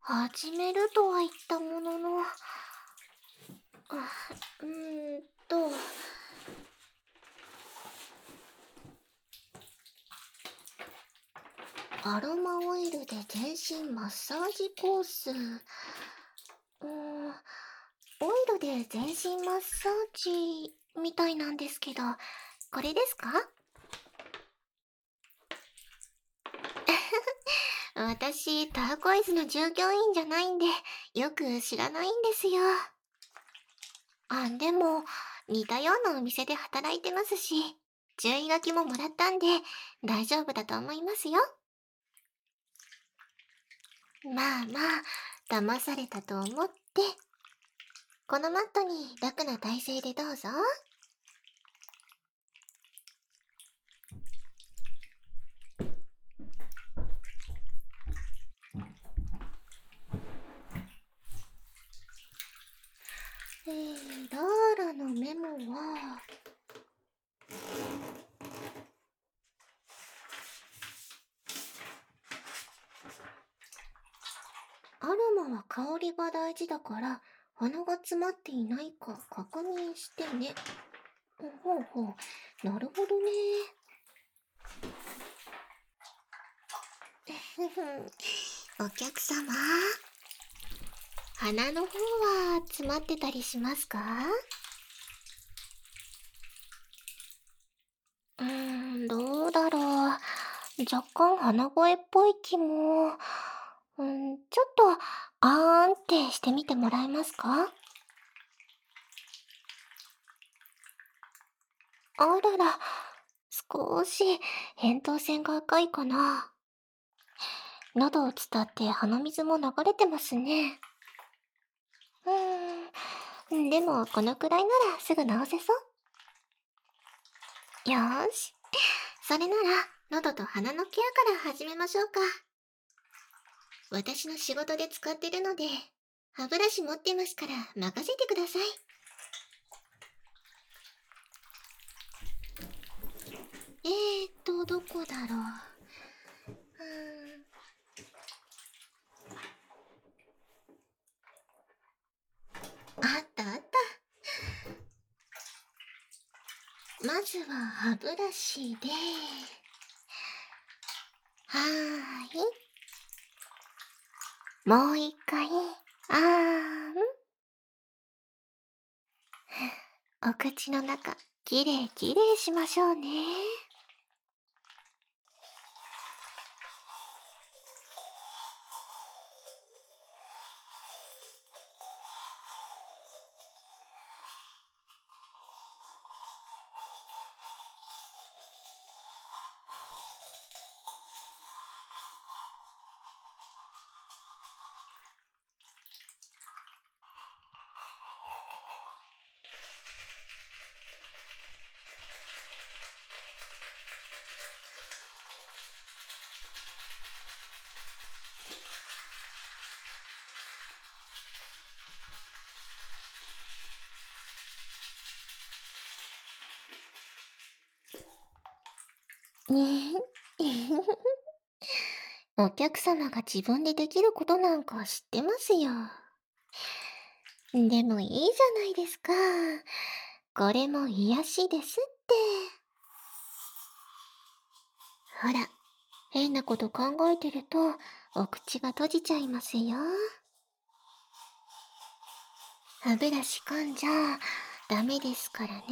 始めるとは言ったものの、うーんと、アロマオイルで全身マッサージコース。うん、オイルで全身マッサージみたいなんですけど、これですか？私、ターコイズの従業員じゃないんで、よく知らないんですよ。あ、でも、似たようなお店で働いてますし、注意書きももらったんで、大丈夫だと思いますよ。まあまあ、騙されたと思って、このマットに楽な体勢でどうぞ。えー、ラーラのメモは、アロマは香りが大事だから、鼻が詰まっていないか確認してね。ほうほう、なるほどね。お客様、鼻の方は詰まってたりしますか？うーん、どうだろう。若干鼻声っぽい気も。うん、ちょっと、あーんってしてみてもらえますか？あらら、少し扁桃腺が赤いかな。喉を伝って鼻水も流れてますね。でもこのくらいならすぐ治せそう。よーし。それなら、喉と鼻のケアから始めましょうか。私の仕事で使ってるので、歯ブラシ持ってますから任せてください。えーっと、どこだろう。うーんあったあった。まずは歯ブラシで、はーい。もう一回、あーん。お口の中、きれいきれいしましょうね。お客様が自分でできることなんか知ってますよ。でもいいじゃないですか。これも癒しですって。ほら、変なこと考えてると、お口が閉じちゃいますよ。歯ブラシ噛んじゃダメですからね。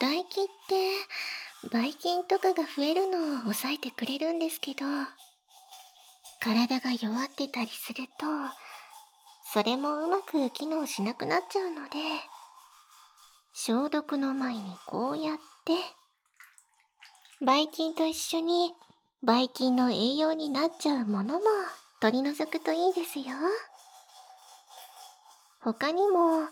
唾液って、ばい菌とかが増えるのを抑えてくれるんですけど、体が弱ってたりすると、それもうまく機能しなくなっちゃうので、消毒の前にこうやって、ばい菌と一緒に、ばい菌の栄養になっちゃうものも取り除くといいですよ。他にも、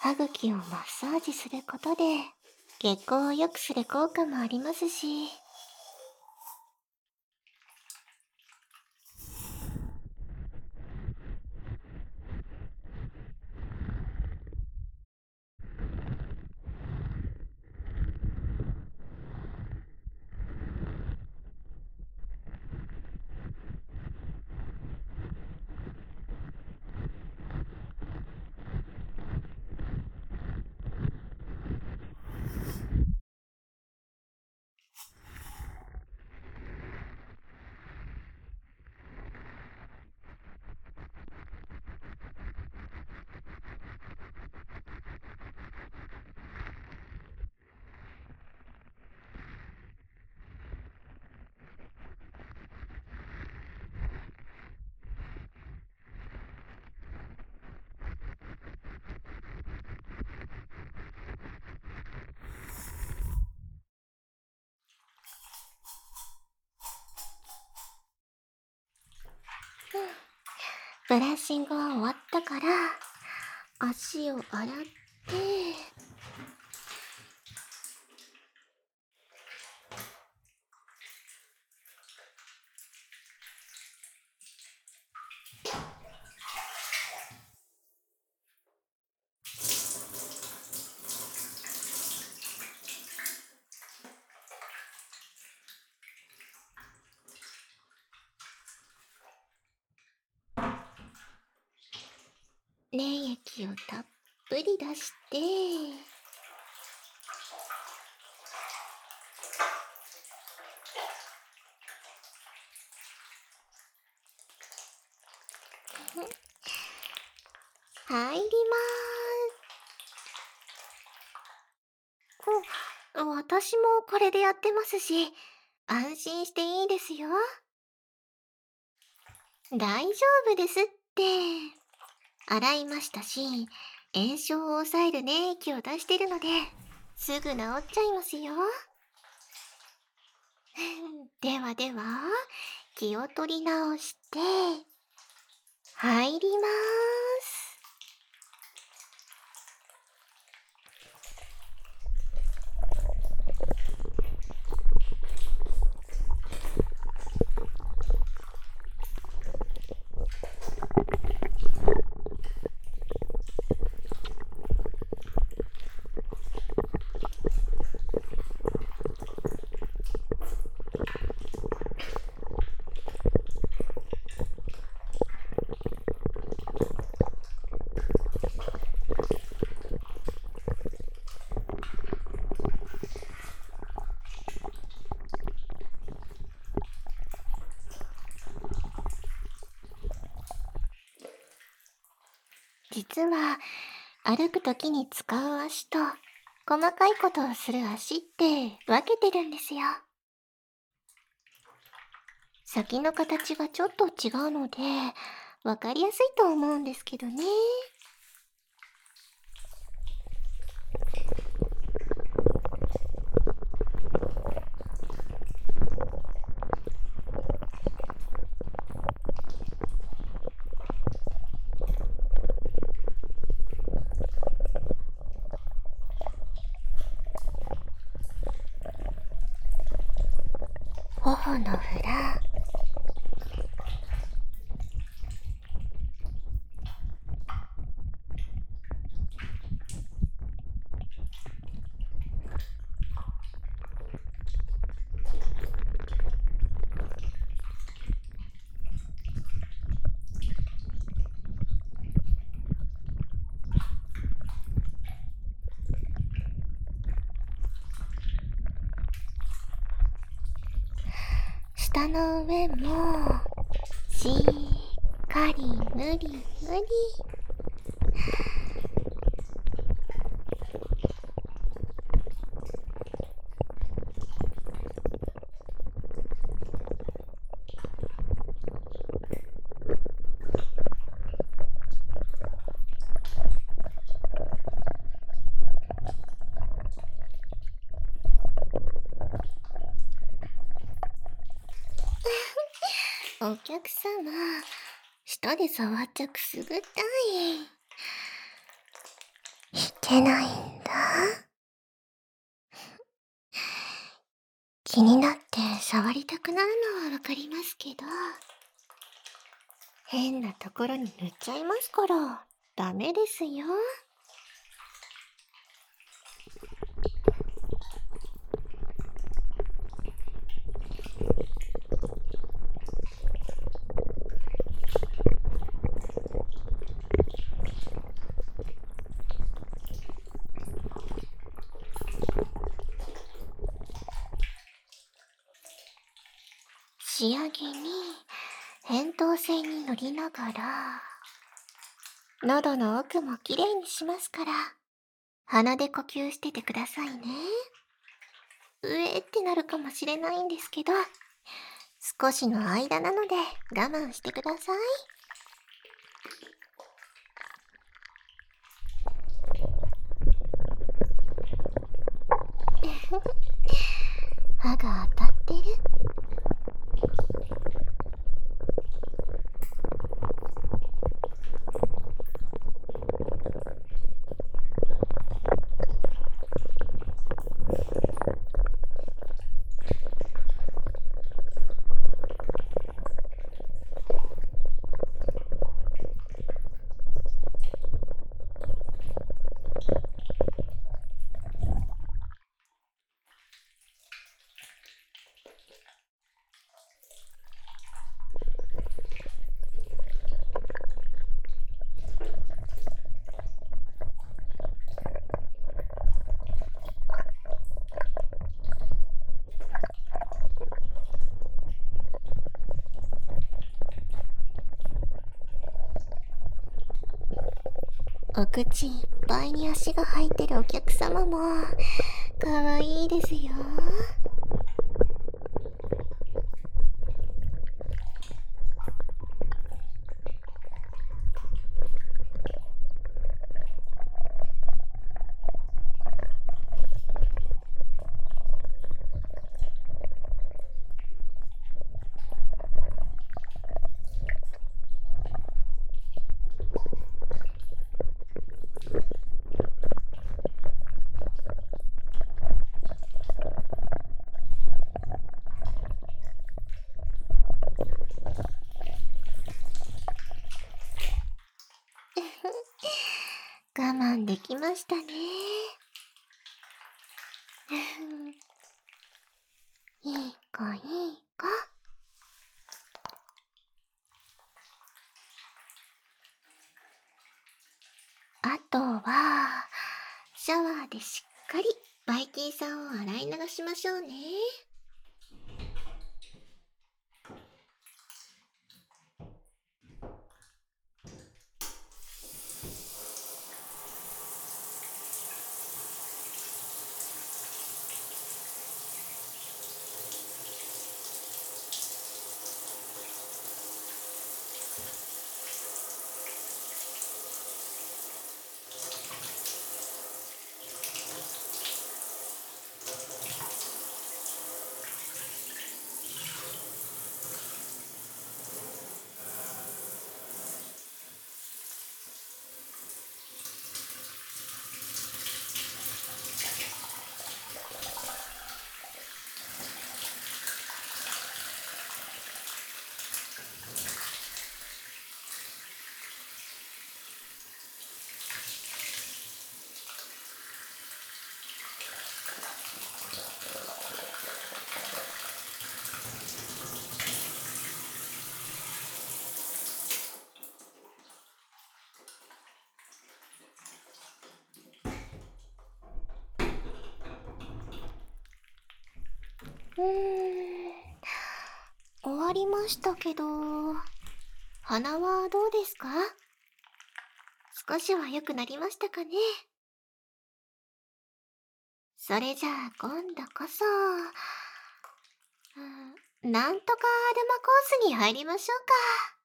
歯茎をマッサージすることで、血行を良くする効果もありますし。ブラッシングは終わったから足を洗って粘液をたっぷり出して。入ります。お私もこれでやってますし安心していいですよ。大丈夫ですって。洗いましたし、炎症を抑える粘液を出してるので、すぐ治っちゃいますよ。ではでは、気を取り直して、入ります。実は歩く時に使う足と細かいことをする足って分けてるんですよ。先の形がちょっと違うので分かりやすいと思うんですけどね。この裏舌の上もしっかりぬりぬりお客様、舌で触っちゃくすぐったい。いけないんだ。気になって触りたくなるのはわかりますけど、変なところに塗っちゃいますから、ダメですよ。仕上げに扁桃腺に乗りながら喉の奥もきれいにしますから鼻で呼吸しててくださいね。うえってなるかもしれないんですけど少しの間なので我慢してください。歯が当たってる。口いっぱいに足が入ってるお客様も可愛いいですよ我慢できましたね。いい子いい子。あとは、シャワーでしっかりバイキンさんを洗い流しましょうね。うーん。終わりましたけど鼻はどうですか？少しは良くなりましたかね？それじゃあ今度こそ、うん、なんとかアルマコースに入りましょうか。